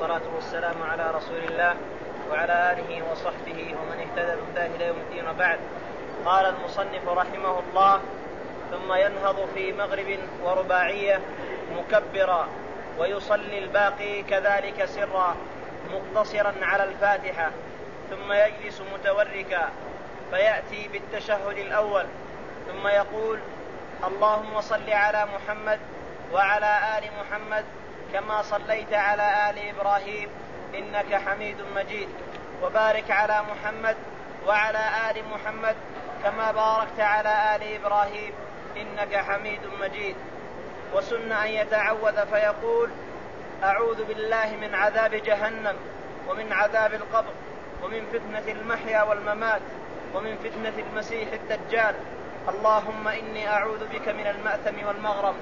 والصلاة والسلام على رسول الله وعلى آله وصحبه ومن اهتدى بهداه إلى يوم الدين وبعد. قال المصنف رحمه الله ثم ينهض في مغرب ورباعية مكبرا ويصلي الباقي كذلك سرا مقتصرا على الفاتحة ثم يجلس متوركا فيأتي بالتشهد الأول ثم يقول اللهم صل على محمد وعلى آل محمد كما صليت على آل إبراهيم إنك حميد مجيد. وبارك على محمد وعلى آل محمد كما باركت على آل إبراهيم إنك حميد مجيد. وسن أن يتعوذ فيقول أعوذ بالله من عذاب جهنم ومن عذاب القبر ومن فتنة المحيا والممات ومن فتنة المسيح الدجال. اللهم إني أعوذ بك من المأثم والمغرم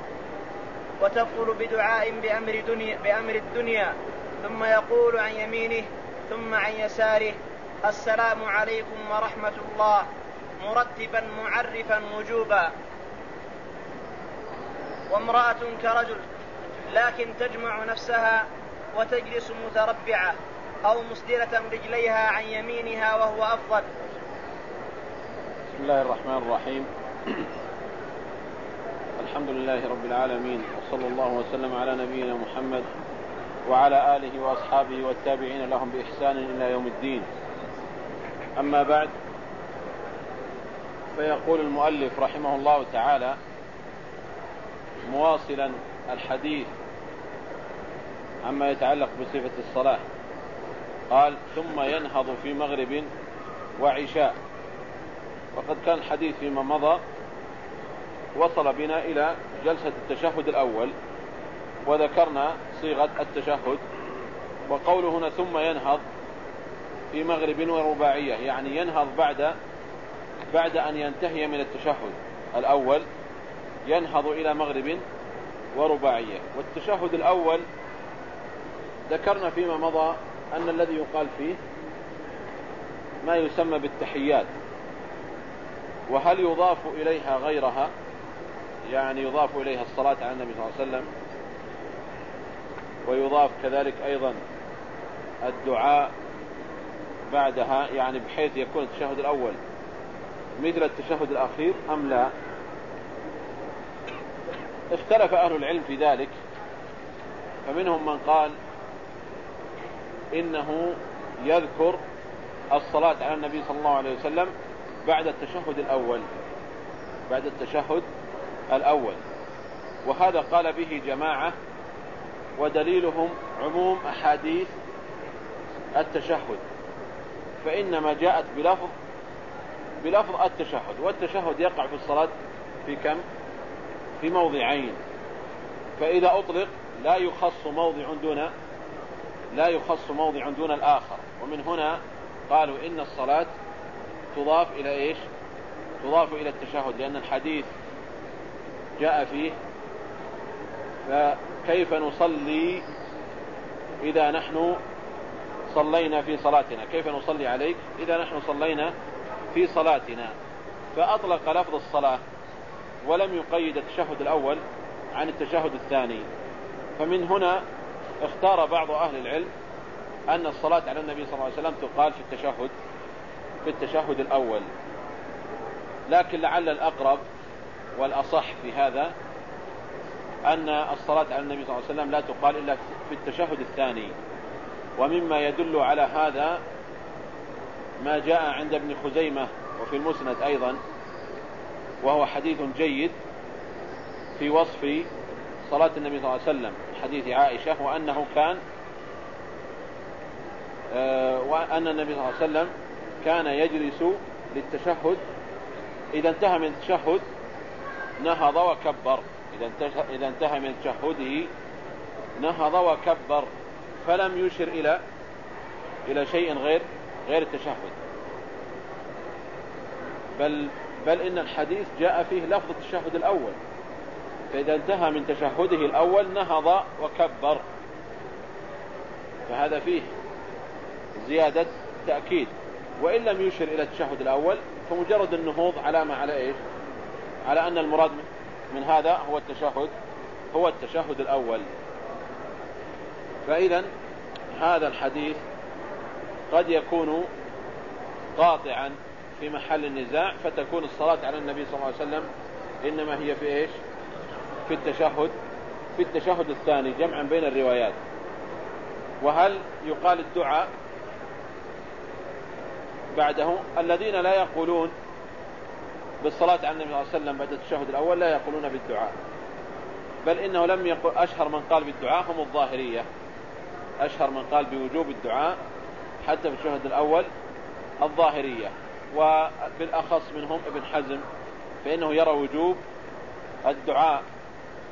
وتقول بدعاء بأمر, دنيا بأمر الدنيا ثم يقول عن يمينه ثم عن يساره السلام عليكم ورحمة الله مرتبا معرفا وجوبا. وامرأة كرجل لكن تجمع نفسها وتجلس متربعة أو مسدلة رجليها عن يمينها وهو أفضل. بسم الله الرحمن الرحيم. الحمد لله رب العالمين وصلى الله وسلم على نبينا محمد وعلى آله وأصحابه والتابعين لهم بإحسان إلى يوم الدين. أما بعد فيقول المؤلف رحمه الله تعالى مواصلا الحديث عما يتعلق بصفة الصلاة. قال ثم ينهض في مغرب وعشاء. وقد كان الحديث فيما مضى وصل بنا إلى جلسة التشهد الأول وذكرنا صيغة التشهد وقوله هنا ثم ينهض في مغرب ورباعية يعني ينهض بعد بعد أن ينتهي من التشهد الأول ينهض إلى مغرب ورباعية. والتشهد الأول ذكرنا فيما مضى أن الذي يقال فيه ما يسمى بالتحيات وهل يضاف إليها غيرها؟ يعني يضاف إليها الصلاة على النبي صلى الله عليه وسلم. ويضاف كذلك أيضا الدعاء بعدها يعني بحيث يكون التشهد الأول مثل التشهد الأخير أم لا. اختلف أهل العلم في ذلك فمنهم من قال إنه يذكر الصلاة على النبي صلى الله عليه وسلم بعد التشهد الأول بعد التشهد الأول. وهذا قال به جماعة ودليلهم عموم أحاديث التشهد. فإنما جاءت بلفظ بلفظ التشهد والتشهد يقع في الصلاة في كم؟ في موضعين. فإذا أطلق لا يخص موضع دون لا يخص موضع دون الآخر. ومن هنا قالوا إن الصلاة تضاف إلى إيش؟ تضاف إلى التشهد لأن الحديث جاء فيه فكيف نصلي إذا نحن صلينا في صلاتنا؟ كيف نصلي عليك إذا نحن صلينا في صلاتنا؟ فأطلق لفظ الصلاة ولم يقيد التشهد الأول عن التشهد الثاني. فمن هنا اختار بعض أهل العلم أن الصلاة على النبي صلى الله عليه وسلم تقال في التشهد في التشهد الأول. لكن لعل الأقرب والأصح في هذا أن الصلاة على النبي صلى الله عليه وسلم لا تقال إلا في التشهد الثاني. ومما يدل على هذا ما جاء عند ابن خزيمة وفي المسند أيضا وهو حديث جيد في وصف صلاة النبي صلى الله عليه وسلم حديث عائشة وأنه كان آه، وأن النبي صلى الله عليه وسلم كان يجلس للتشهد. إذا انتهى من التشهد نهض وكبر. إذا انتهى من تشهده نهض وكبر. فلم يشر إلى إلى شيء غير غير التشهد. بل بل إن الحديث جاء فيه لفظ التشهد الأول. فإذا انتهى من تشهده الأول نهض وكبر. فهذا فيه زيادة تأكيد. وإن لم يشر إلى التشهد الأول فمجرد النهوض علامة على إيش؟ على أن المراد من هذا هو التشهد هو التشهد الأول. فإذا هذا الحديث قد يكون قاطعا في محل النزاع فتكون الصلاة على النبي صلى الله عليه وسلم إنما هي في إيش؟ في التشهد في التشهد الثاني جمعا بين الروايات. وهل يقال الدعاء بعده؟ الذين لا يقولون بالصلاة على النبي صلى الله عليه وسلم بعد التشهد الأول لا يقولون بالدعاء. بل إنه لم يقل أشهر من قال بالدعاء هم الظاهرية. أشهر من قال بوجوب الدعاء حتى في الشهد الأول الظاهرية. وبالأخص منهم ابن حزم فإنه يرى وجوب الدعاء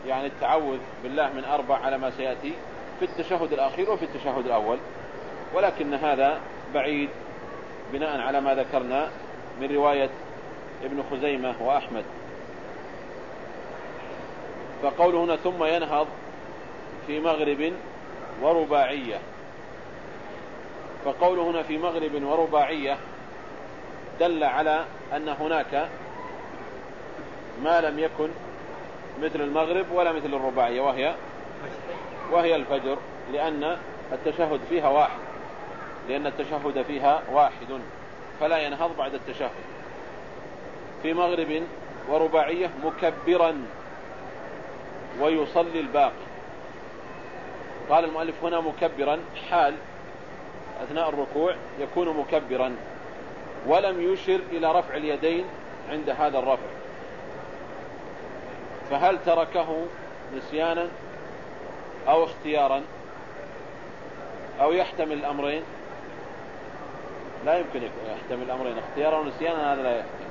يعني التعوذ بالله من أربع على ما سيأتي في التشهد الأخير وفي التشهد الأول. ولكن هذا بعيد بناء على ما ذكرنا من رواية ابن خزيمة وأحمد. فقوله هنا ثم ينهض في مغرب ورباعية. فقوله هنا في مغرب ورباعية دل على أن هناك ما لم يكن مثل المغرب ولا مثل الرباعية وهي وهي الفجر لأن التشهد فيها واحد لأن التشهد فيها واحد فلا ينهض بعد التشهد. في مغرب ورباعية مكبرا ويصلي الباقي. قال المؤلف هنا مكبرا حال أثناء الركوع يكون مكبرا ولم يشر إلى رفع اليدين عند هذا الرفع. فهل تركه نسيانا أو اختيارا؟ أو يحتمل الأمرين؟ لا يمكن يحتمل الأمرين اختيارا ونسيانا هذا لا يحتمل.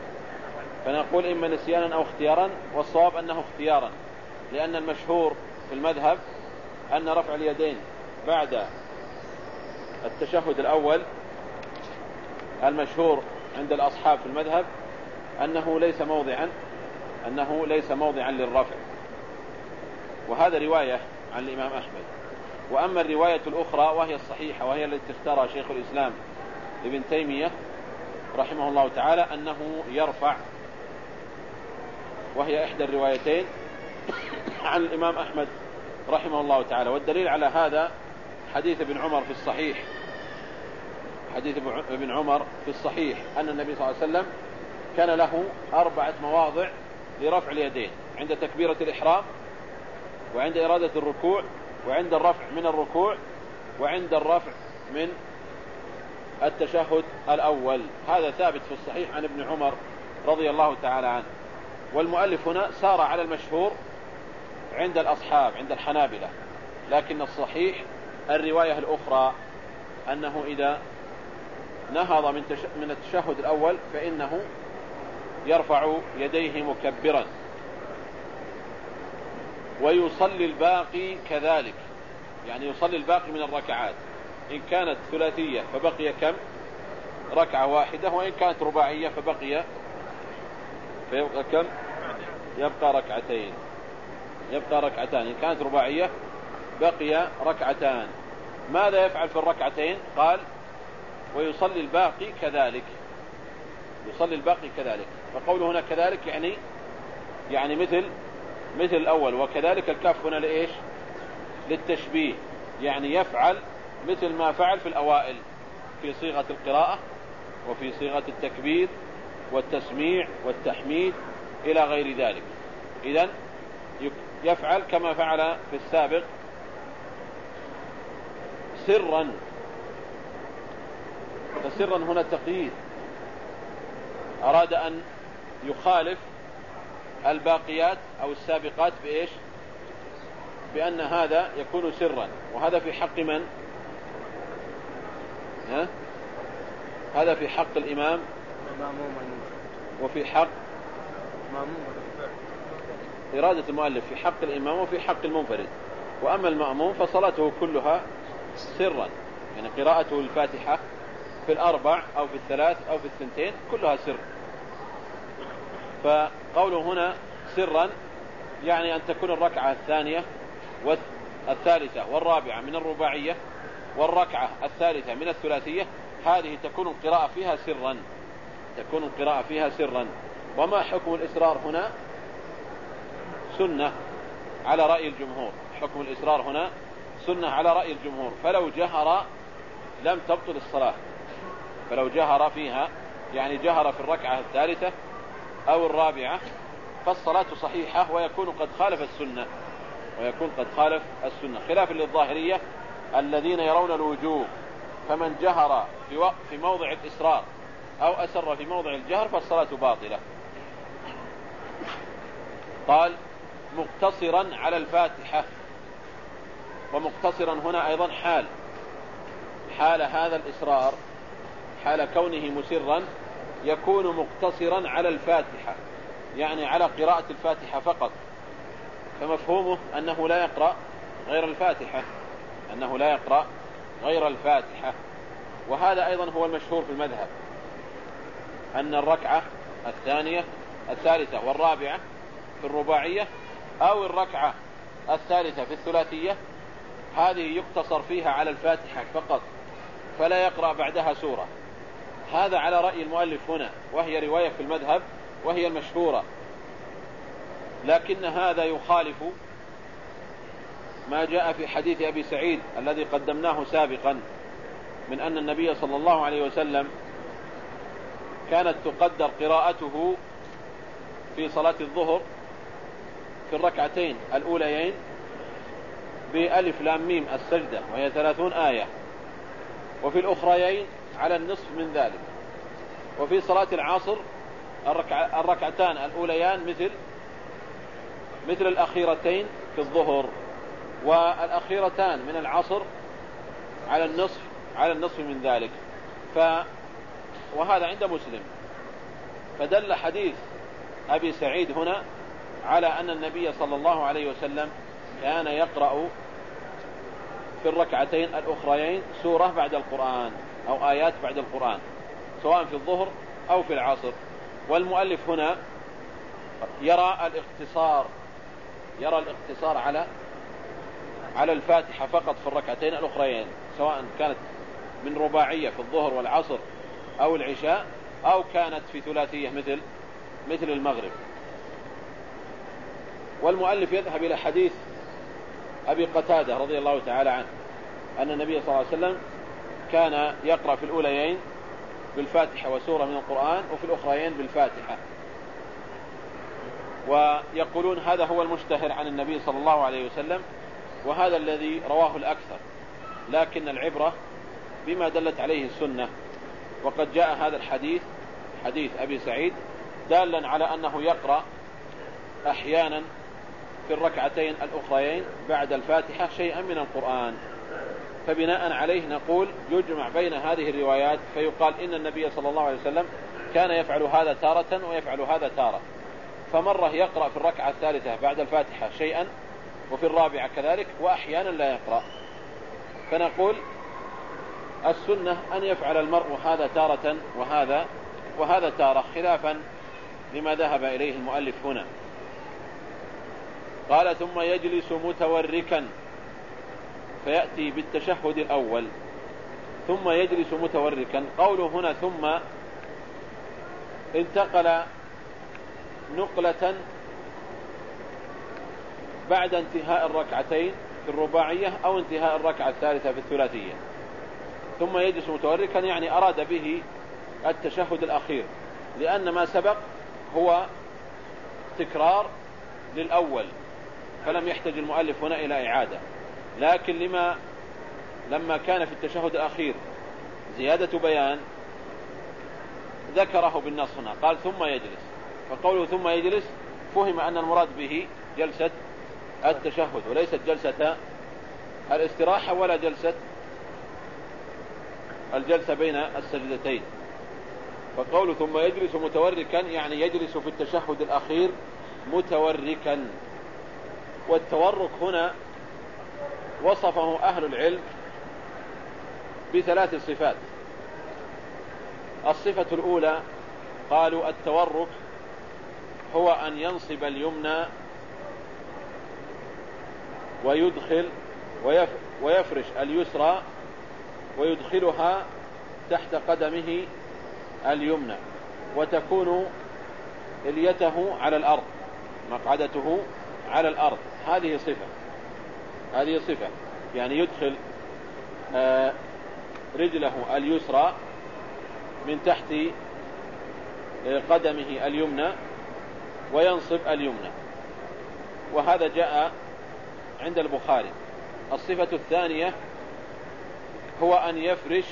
فنقول إما نسيانا أو اختيارا والصواب أنه اختيارا لأن المشهور في المذهب أن رفع اليدين بعد التشهد الأول المشهور عند الأصحاب في المذهب أنه ليس موضعا أنه ليس موضعا للرفع. وهذا رواية عن الإمام أحمد. وأما الرواية الأخرى وهي الصحيحة وهي التي اختارها شيخ الإسلام ابن تيمية رحمه الله تعالى أنه يرفع وهي إحدى الروايتين عن الإمام أحمد رحمه الله تعالى والدليل على هذا حديث ابن عمر في الصحيح. حديث ابن عمر في الصحيح أن النبي صلى الله عليه وسلم كان له أربعة مواضع لرفع اليدين عند تكبيرة الإحرام وعند إرادة الركوع وعند الرفع من الركوع وعند الرفع من التشهد الأول. هذا ثابت في الصحيح عن ابن عمر رضي الله تعالى عنه. والمؤلف هنا سار على المشهور عند الأصحاب عند الحنابلة لكن الصحيح الرواية الأخرى أنه إذا نهض من, من التشهد الأول فإنه يرفع يديه مكبرا. ويصلي الباقي كذلك يعني يصلي الباقي من الركعات إن كانت ثلاثية فبقي كم؟ ركعة واحدة وإن كانت رباعية فبقي فيبقى كم؟ يبقى ركعتين. يبقى ركعتان. إن كانت رباعية بقي ركعتان. ماذا يفعل في الركعتين؟ قال ويصلي الباقي كذلك. يصلي الباقي كذلك. فقوله هنا كذلك يعني يعني مثل مثل الأول. وكذلك الكاف هنا لإيش؟ للتشبيه. يعني يفعل مثل ما فعل في الأوائل في صيغة القراءة وفي صيغة التكبير والتسميع والتحميد إلى غير ذلك. إذا يفعل كما فعل في السابق سرا. فسرا هنا تقييد أراد أن يخالف الباقيات أو السابقات بإيش؟ بأن هذا يكون سرا. وهذا في حق من؟ ها؟ هذا في حق الإمام. وفي حق إرادة المؤلف في حق الإمام وفي حق المنفرد. وأما المأموم فصلاته كلها سرا. يعني قراءته الفاتحة في الأربع أو في الثلاث أو في الثنتين كلها سر. فقوله هنا سرا يعني أن تكون الركعة الثانية والثالثة والرابعة من الرباعية والركعة الثالثة من الثلاثية هذه تكون القراءة فيها سرا. تكون القراءة فيها سرا. وما حكم الإسرار هنا؟ سنة على رأي الجمهور. حكم الإسرار هنا سنة على رأي الجمهور. فلو جهر لم تبطل الصلاة. فلو جهر فيها يعني جهر في الركعة الثالثة أو الرابعة فالصلاة صحيحة ويكون قد خالف السنة. ويكون قد خالف السنة. خلافا للظاهرية الذين يرون الوجوب فمن جهر في, في موضع الإسرار أو أسر في موضع الجهر فالصلاة باطلة. قال مقتصرا على الفاتحة ومقتصرا هنا أيضا حال حال هذا الإسرار حال كونه مسرا يكون مقتصرا على الفاتحة يعني على قراءة الفاتحة فقط فمفهومه أنه لا يقرأ غير الفاتحة أنه لا يقرأ غير الفاتحة وهذا أيضا هو المشهور في المذهب أن الركعة الثانية الثالثة والرابعة في الرباعية أو الركعة الثالثة في الثلاثية هذه يقتصر فيها على الفاتحة فقط فلا يقرأ بعدها سورة. هذا على رأي المؤلف هنا وهي رواية في المذهب وهي المشهورة. لكن هذا يخالف ما جاء في حديث أبي سعيد الذي قدمناه سابقا من أن النبي صلى الله عليه وسلم كانت تقدر قراءته في صلاة الظهر في الركعتين الأوليين بألف لام ميم السجدة وهي ثلاثون آية. وفي الأخريين على النصف من ذلك. وفي صلاة العصر الركع الركعتان الأوليان مثل مثل الأخيرتين في الظهر. والأخيرتان من العصر على النصف على النصف من ذلك. ف وهذا عند مسلم. فدل حديث أبي سعيد هنا على أن النبي صلى الله عليه وسلم كان يقرأ في الركعتين الأخريين سورة بعد القرآن أو آيات بعد القرآن سواء في الظهر أو في العصر. والمؤلف هنا يرى الاختصار يرى الاقتصار على على الفاتحة فقط في الركعتين الأخريين سواء كانت من رباعية في الظهر والعصر أو العشاء أو كانت في ثلاثية مثل مثل المغرب. والمؤلف يذهب إلى حديث أبي قتادة رضي الله تعالى عنه أن النبي صلى الله عليه وسلم كان يقرأ في الأوليين بالفاتحة وسورة من القرآن وفي الأخريين بالفاتحة. ويقولون هذا هو المشتهر عن النبي صلى الله عليه وسلم وهذا الذي رواه الأكثر. لكن العبرة بما دلت عليه السنة. وقد جاء هذا الحديث حديث أبي سعيد دالا على أنه يقرأ أحيانا في الركعتين الأخريين بعد الفاتحة شيئا من القرآن. فبناء عليه نقول يجمع بين هذه الروايات فيقال إن النبي صلى الله عليه وسلم كان يفعل هذا تارة ويفعل هذا تارة. فمرة يقرأ في الركعة الثالثة بعد الفاتحة شيئا وفي الرابعة كذلك وأحيانا لا يقرأ. فنقول السنة أن يفعل المرء هذا تارة وهذا وهذا تارة خلافا لما ذهب إليه المؤلف هنا. قال ثم يجلس متوركا. فيأتي بالتشهد الأول. ثم يجلس متوركا. قوله هنا ثم انتقل نقلة بعد انتهاء الركعتين في الرباعية أو انتهاء الركعة الثالثة في الثلاثية. ثم يجلس متوركا يعني أراد به التشهد الأخير. لأن ما سبق هو تكرار للأول. فلم يحتج المؤلف هنا إلى إعادة. لكن لما لما كان في التشهد الأخير زيادة بيان ذكره بالنص هنا. قال ثم يجلس. فقوله ثم يجلس فهم أن المراد به جلسة التشهد وليست جلسة الاستراحة ولا جلسة الجلسة بين السجدتين. فقوله ثم يجلس متوركا يعني يجلس في التشهد الأخير متوركا. والتورك هنا وصفه أهل العلم بثلاث صفات. الصفة الأولى قالوا التورك هو أن ينصب اليمنى ويدخل ويفرش اليسرى ويدخلها تحت قدمه اليمنى وتكون إليته على الأرض مقعدته على الأرض. هذه صفة. هذه صفة. يعني يدخل آه، رجله اليسرى من تحت آه، قدمه اليمنى وينصب اليمنى. وهذا جاء عند البخاري. الصفة الثانية هو أن يفرش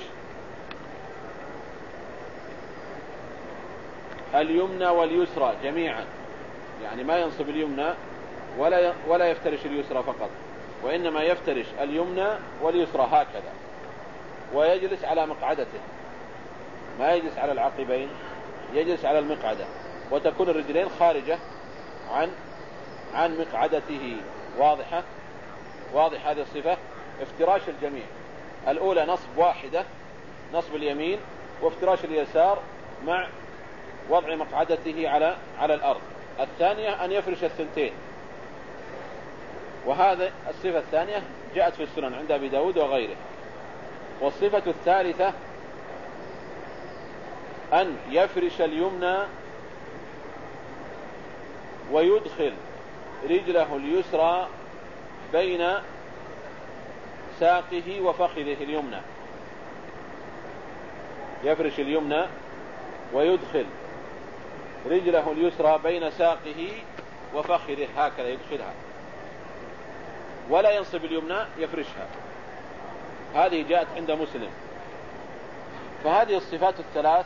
اليمنى واليسرى جميعا. يعني ما ينصب اليمنى ولا ولا يفترش اليسرى فقط وإنما يفترش اليمنى واليسرى هكذا ويجلس على مقعدته ما يجلس على العقبين يجلس على المقعدة وتكون الرجلين خارجة عن عن مقعدته واضحة؟ واضح هذه الصفة؟ افتراش الجميع الأولى نصب واحدة نصب اليمين وافتراش اليسار مع وضع مقعدته على على الأرض الثانية أن يفرش الثنتين. وهذا الصفة الثانية جاءت في السنن عند أبي داود وغيره. والصفة الثالثة أن يفرش اليمنى ويدخل رجله اليسرى بين ساقه وفخذه اليمنى. يفرش اليمنى ويدخل رجله اليسرى بين ساقه وفخذه هكذا يدخلها. ولا ينصب اليمنى يفرشها. هذه جاءت عند مسلم. فهذه الصفات الثلاث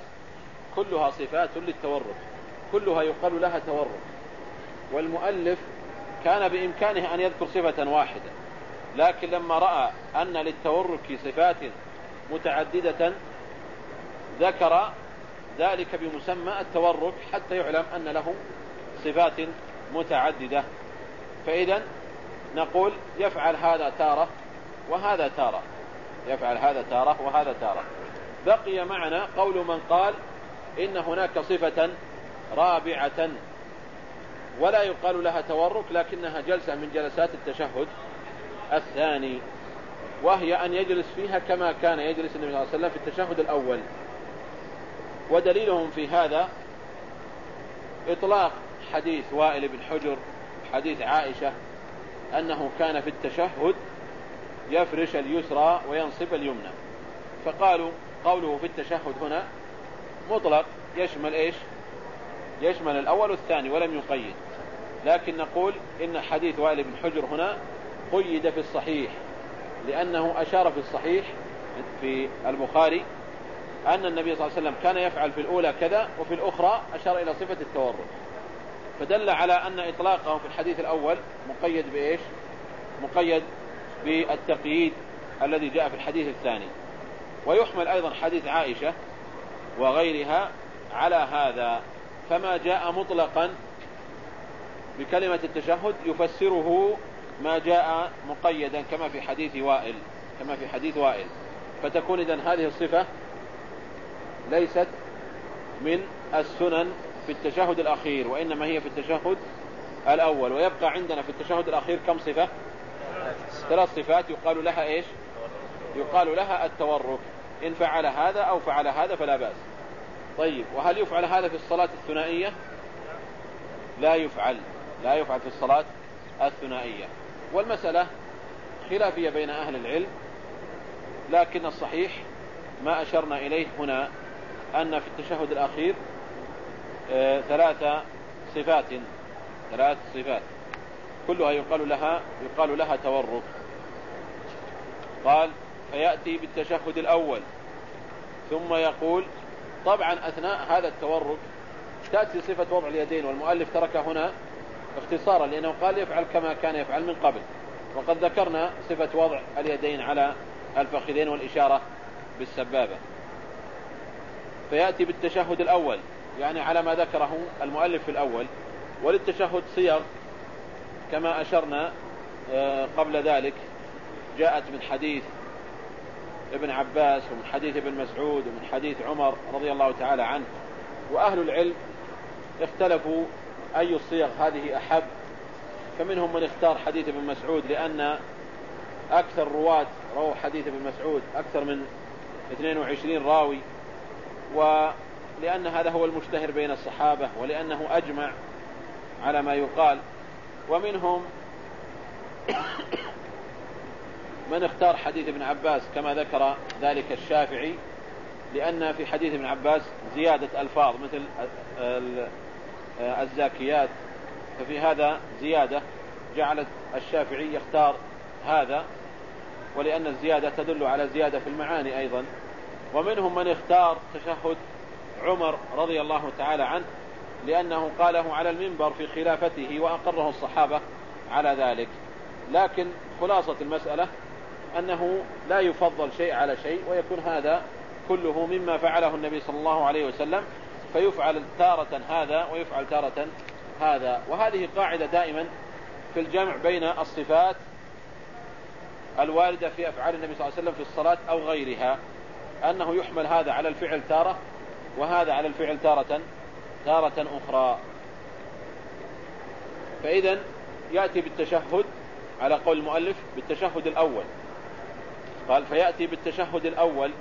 كلها صفات للتورك كلها يقال لها تورك والمؤلف كان بإمكانه أن يذكر صفة واحدة. لكن لما رأى أن للتورك صفات متعددة ذكر ذلك بمسمى التورك حتى يعلم أن له صفات متعددة. فإذا نقول يفعل هذا تارة وهذا تارة. يفعل هذا تارة وهذا تارة. بقي معنا قول من قال إن هناك صفة رابعة ولا يقال لها تورك لكنها جلسة من جلسات التشهد الثاني وهي أن يجلس فيها كما كان يجلس النبي صلى الله عليه وسلم في التشهد الأول. ودليلهم في هذا إطلاق حديث وائل بن حجر حديث عائشة أنه كان في التشهد يفرش اليسرى وينصب اليمنى. فقالوا قوله في التشهد هنا مطلق يشمل إيش؟ يشمل الأول والثاني ولم يقيد. لكن نقول إن حديث وائل بن حجر هنا قيد في الصحيح لأنه أشار في الصحيح في البخاري أن النبي صلى الله عليه وسلم كان يفعل في الأولى كذا وفي الأخرى أشار إلى صفة التورط. فدل على أن إطلاقه في الحديث الأول مقيد بإيش؟ مقيد بالتقييد الذي جاء في الحديث الثاني. ويحمل أيضا حديث عائشة وغيرها على هذا. فما جاء مطلقا بكلمة التشهد يفسره ما جاء مقيدا كما في حديث وائل كما في حديث وائل. فتكون إذن هذه الصفة ليست من السنن في التشهد الأخير وإنما هي في التشهد الأول. ويبقى عندنا في التشهد الأخير كم صفة؟ ثلاث صفات. يقال لها إيش؟ يقال لها التورك. إن فعل هذا أو فعل هذا فلا بأس. طيب وهل يفعل هذا في الصلاة الثنائية؟ لا يفعل. لا يفعل في الصلاة الثنائية. والمسألة خلافية بين أهل العلم لكن الصحيح ما أشرنا إليه هنا أن في التشهد الأخير ثلاث صفات. ثلاث صفات. كلها يقال لها يقال لها تورك قال فيأتي بالتشهد الأول. ثم يقول طبعا أثناء هذا التورك تأتي صفة وضع اليدين والمؤلف ترك هنا اختصارا لأنه قال يفعل كما كان يفعل من قبل. وقد ذكرنا صفة وضع اليدين على الفخذين والإشارة بالسبابة. فيأتي بالتشهد الأول. يعني على ما ذكره المؤلف في الأول وللتشهد صيغ كما أشرنا آه، قبل ذلك جاءت من حديث ابن عباس ومن حديث ابن مسعود ومن حديث عمر رضي الله تعالى عنه. وأهل العلم اختلفوا أي الصيغ هذه أحب. فمنهم من اختار حديث ابن مسعود لأن أكثر رواة رووا حديث ابن مسعود أكثر من 22 راوي. لأن هذا هو المشتهر بين الصحابة ولأنه أجمع على ما يقال. ومنهم من اختار حديث ابن عباس كما ذكر ذلك الشافعي لأن في حديث ابن عباس زيادة ألفاظ مثل الزاكيات ففي هذا زيادة جعلت الشافعي يختار هذا ولأن الزيادة تدل على زيادة في المعاني أيضا. ومنهم من اختار تشهد عمر رضي الله تعالى عنه لأنه قاله على المنبر في خلافته وأقره الصحابة على ذلك. لكن خلاصة المسألة أنه لا يفضل شيء على شيء ويكون هذا كله مما فعله النبي صلى الله عليه وسلم فيفعل تارة هذا ويفعل تارة هذا. وهذه قاعدة دائما في الجمع بين الصفات الواردة في أفعال النبي صلى الله عليه وسلم في الصلاة أو غيرها أنه يحمل هذا على الفعل تارة وهذا على الفعل تارة تارة أخرى. فإذا يأتي بالتشهد على قول المؤلف بالتشهد الأول. قال فيأتي بالتشهد الأول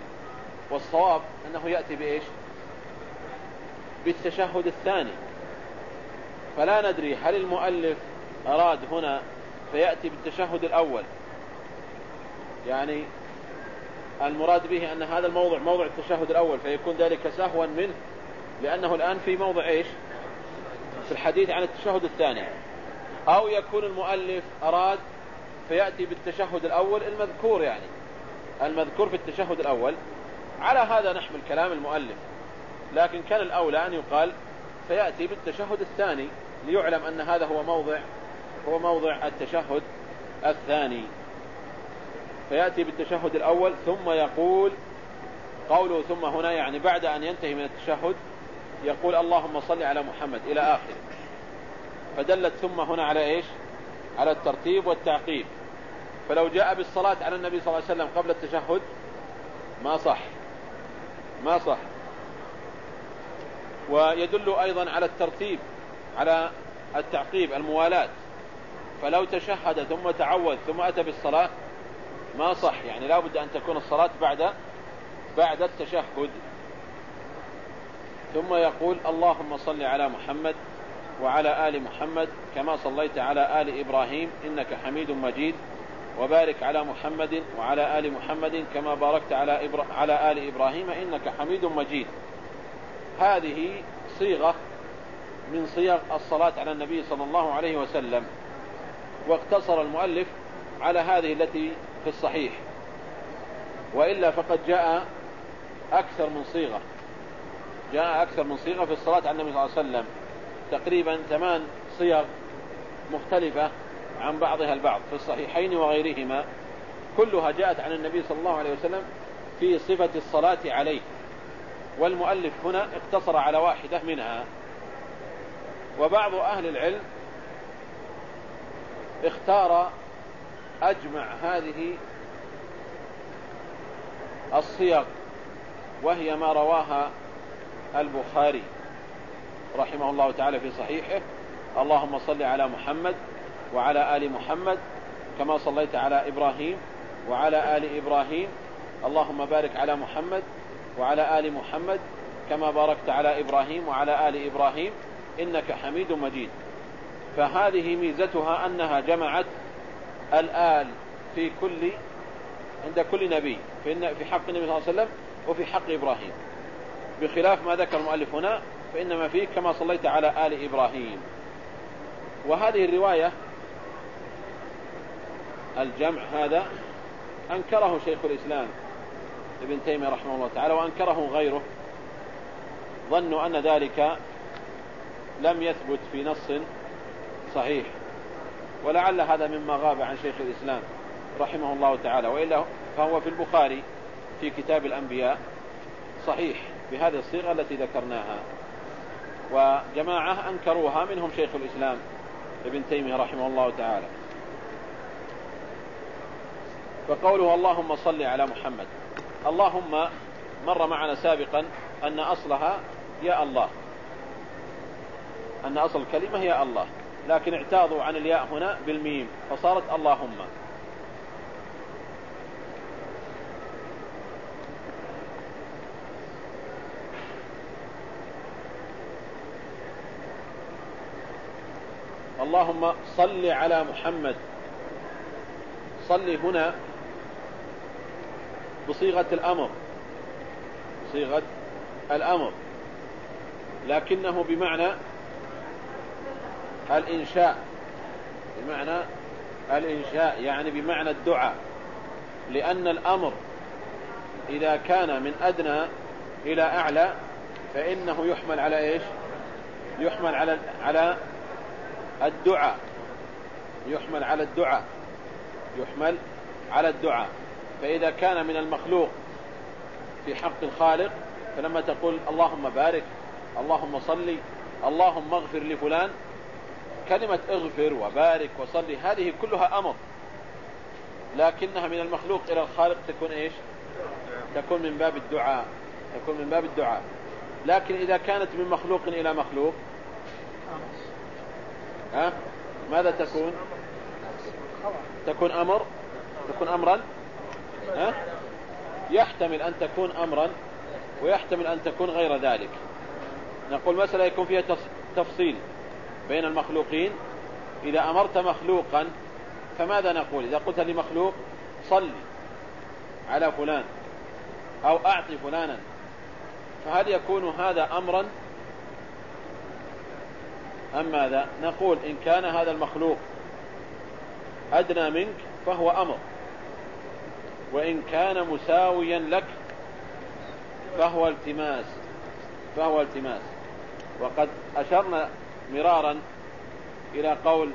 والصواب أنه يأتي بإيش؟ بالتشهد الثاني. فلا ندري هل المؤلف أراد هنا فيأتي بالتشهد الأول. يعني المراد به أن هذا الموضع موضع التشهد الأول فيكون ذلك سهوا منه لأنه الآن في موضع إيش؟ في الحديث عن التشهد الثاني. أو يكون المؤلف أراد فيأتي بالتشهد الأول المذكور يعني. المذكور في التشهد الأول. على هذا نحمل كلام المؤلف. لكن كان الأولى أن يقال فيأتي بالتشهد الثاني ليعلم أن هذا هو موضع هو موضع التشهد الثاني. فيأتي بالتشهد الأول ثم يقول قوله ثم هنا يعني بعد أن ينتهي من التشهد يقول اللهم صل على محمد إلى آخره. فدلت ثم هنا على إيش؟ على الترتيب والتعقيب. فلو جاء بالصلاة على النبي صلى الله عليه وسلم قبل التشهد ما صح. ما صح. ويدل أيضا على الترتيب على التعقيب الموالاة. فلو تشهد ثم تعوذ ثم أتى بالصلاة ما صح يعني لا بد أن تكون الصلاة بعد بعد التشهد. ثم يقول اللهم صل على محمد وعلى آل محمد كما صليت على آل إبراهيم إنك حميد مجيد وبارك على محمد وعلى آل محمد كما باركت على, إبرا... على آل إبراهيم إنك حميد مجيد. هذه صيغة من صيغ الصلاة على النبي صلى الله عليه وسلم. واقتصر المؤلف على هذه التي في الصحيح. وإلا فقد جاء أكثر من صيغة. جاء أكثر من صيغة في الصلاة على النبي صلى الله عليه وسلم. تقريبا ثمان صيغ مختلفة عن بعضها البعض في الصحيحين وغيرهما. كلها جاءت عن النبي صلى الله عليه وسلم في صفة الصلاة عليه. والمؤلف هنا اقتصر على واحدة منها. وبعض أهل العلم اختار أجمع هذه الصيغ وهي ما رواها البخاري رحمه الله تعالى في صحيحه اللهم صل على محمد وعلى آل محمد كما صليت على إبراهيم وعلى آل إبراهيم. اللهم بارك على محمد وعلى آل محمد كما باركت على إبراهيم وعلى آل إبراهيم إنك حميد مجيد. فهذه ميزتها أنها جمعت الآل في كل عند كل نبي في حق النبي صلى الله عليه وسلم وفي حق إبراهيم. بخلاف ما ذكر المؤلف هنا فإنما فيه كما صليت على آل إبراهيم. وهذه الرواية الجمع هذا أنكره شيخ الإسلام ابن تيمية رحمه الله تعالى وأنكره غيره. ظنوا أن ذلك لم يثبت في نص صحيح. ولعل هذا مما غاب عن شيخ الإسلام رحمه الله تعالى وإلا فهو في البخاري في كتاب الأنبياء صحيح بهذه الصيغة التي ذكرناها. وجماعة أنكروها منهم شيخ الإسلام ابن تيمية رحمه الله تعالى. فقوله اللهم صل على محمد اللهم مر معنا سابقا أن أصلها يا الله أن أصل الكلمة هي الله. لكن اعتاضوا عن الياء هنا بالميم فصارت اللهم. اللهم صل على محمد. صل هنا بصيغة الأمر. بصيغة الأمر. لكنه بمعنى الإنشاء بمعنى الإنشاء يعني بمعنى الدعاء. لأن الأمر إذا كان من أدنى إلى أعلى فإنه يحمل على إيش؟ يحمل على على الدعاء. يحمل على الدعاء. يحمل على الدعاء. فإذا كان من المخلوق في حق الخالق فلما تقول اللهم بارك اللهم صلي اللهم اغفر لفلان كلمة اغفر وبارك وصلي هذه كلها أمر. لكنها من المخلوق إلى الخالق تكون إيش؟ تكون من باب الدعاء تكون من باب الدعاء. لكن إذا كانت من مخلوق إلى مخلوق ها؟ ماذا تكون؟ تكون أمر؟ تكون أمرا؟ ها؟ يحتمل أن تكون أمرا ويحتمل أن تكون غير ذلك. نقول مسألة يكون فيها تفصيل. بين المخلوقين. إذا أمرت مخلوقا فماذا نقول؟ إذا قلت لمخلوق صل على فلان أو أعطي فلانا. فهل يكون هذا أمرا؟ أم ماذا؟ نقول إن كان هذا المخلوق أدنى منك فهو أمر. وإن كان مساويا لك فهو التماس فهو التماس. وقد أشرنا مرارا إلى قول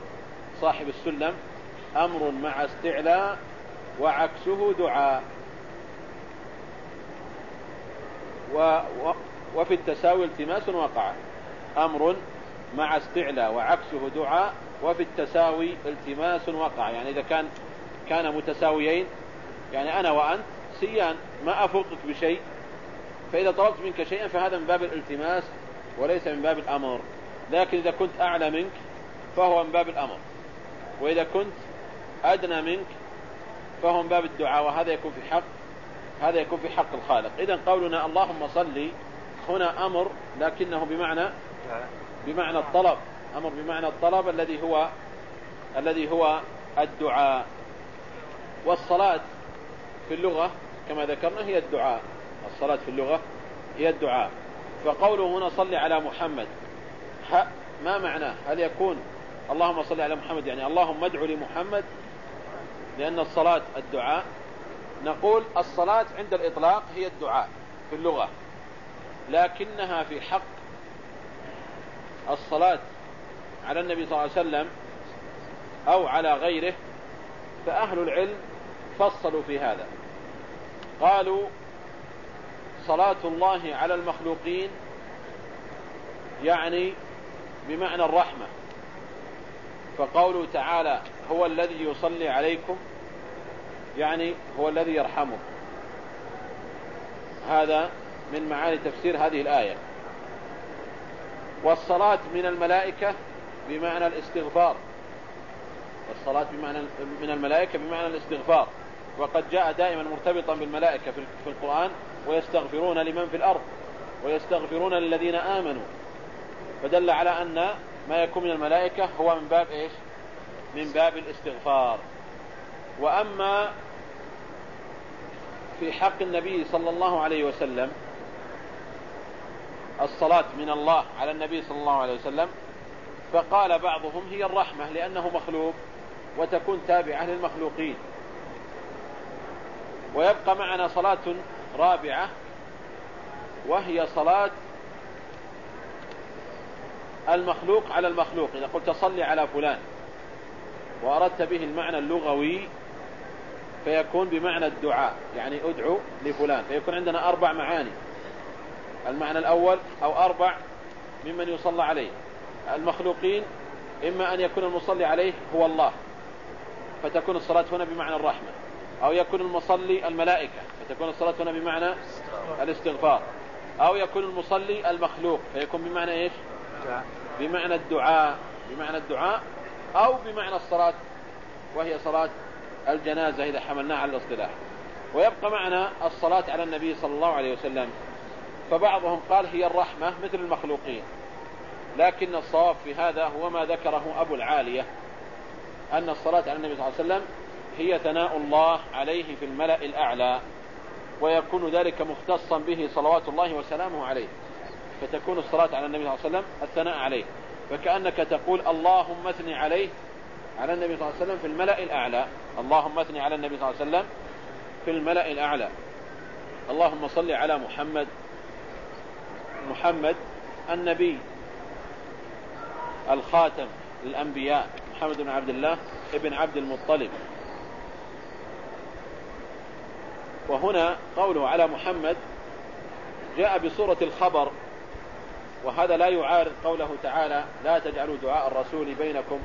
صاحب السلم أمر مع استعلاء وعكسه دعاء. و وفي التساوي التماس وقع. أمر مع استعلاء وعكسه دعاء وفي التساوي التماس وقع. يعني إذا كان كان متساويين يعني أنا وأنت سيان ما أفوقك بشيء. فإذا طلبت منك شيئا فهذا من باب الالتماس وليس من باب الأمر. لكن إذا كنت أعلى منك فهو من باب الأمر. وإذا كنت أدنى منك فهو من باب الدعاء وهذا يكون في حق هذا يكون في حق الخالق. إذا قولنا اللهم صل هنا أمر لكنه بمعنى بمعنى الطلب أمر بمعنى الطلب الذي هو الذي هو الدعاء. والصلاة في اللغة كما ذكرنا هي الدعاء. الصلاة في اللغة هي الدعاء. فقوله هنا صل على محمد. ما معناه هل يكون اللهم صل على محمد يعني اللهم ادعو لمحمد لأن الصلاة الدعاء. نقول الصلاة عند الإطلاق هي الدعاء في اللغة لكنها في حق. الصلاة على النبي صلى الله عليه وسلم أو على غيره فأهل العلم فصلوا في هذا. قالوا صلاة الله على المخلوقين يعني بمعنى الرحمة. فقوله تعالى هو الذي يصلي عليكم يعني هو الذي يرحمه هذا من معاني تفسير هذه الآية. والصلاة من الملائكة بمعنى الاستغفار. الصلاة بمعنى من الملائكة بمعنى الاستغفار. وقد جاء دائما مرتبطا بالملائكة في القرآن ويستغفرون لمن في الأرض ويستغفرون للذين آمنوا فدل على أن ما يكون من الملائكة هو من باب إيش؟ من باب الاستغفار. وأما في حق النبي صلى الله عليه وسلم الصلاة من الله على النبي صلى الله عليه وسلم فقال بعضهم هي الرحمة لأنه مخلوق وتكون تابعة للمخلوقين. ويبقى معنا صلاة رابعة وهي صلاة المخلوق على المخلوق إذا قلت صلي على فلان وأردت به المعنى اللغوي فيكون بمعنى الدعاء يعني أدعو لفلان فيكون عندنا أربع معاني. المعنى الأول أو أربع ممن يصلى عليه. المخلوقين إما أن يكون المصلي عليه هو الله فتكون الصلاة هنا بمعنى الرحمة أو يكون المصلي الملائكة فتكون الصلاة هنا بمعنى الاستغفار أو يكون المصلي المخلوق فيكون بمعنى إيش؟ بمعنى الدعاء بمعنى الدعاء أو بمعنى الصلاة وهي صلاة الجنازة إذا حملناها على الاصطلاح. ويبقى معنا الصلاة على النبي صلى الله عليه وسلم. فبعضهم قال هي الرحمة مثل المخلوقين. لكن الصواب في هذا هو ما ذكره أبو العالية أن الصلاة على النبي صلى الله عليه وسلم هي ثناء الله عليه في الملأ الأعلى ويكون ذلك مختصا به صلوات الله وسلامه عليه. فتكون الصلاة على النبي صلى الله عليه وسلم الثناء عليه. فكأنك تقول اللهم اثني عليه على النبي صلى الله عليه وسلم في الملأ الأعلى. اللهم اثني على النبي صلى الله عليه وسلم في الملأ الأعلى. اللهم صل على محمد. محمد النبي الخاتم للأنبياء. محمد بن عبد الله ابن عبد المطلب. وهنا قوله على محمد جاء بصورة الخبر. وهذا لا يعارض قوله تعالى لا تجعلوا دعاء الرسول بينكم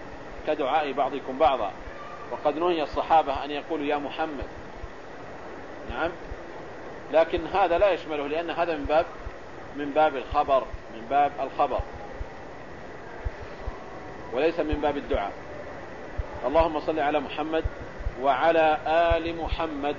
كدعاء بعضكم بعضا. وقد نهي الصحابة أن يقولوا يا محمد. نعم. لكن هذا لا يشمله لأن هذا من باب من باب الخبر من باب الخبر. وليس من باب الدعاء. اللهم صل على محمد وعلى آل محمد.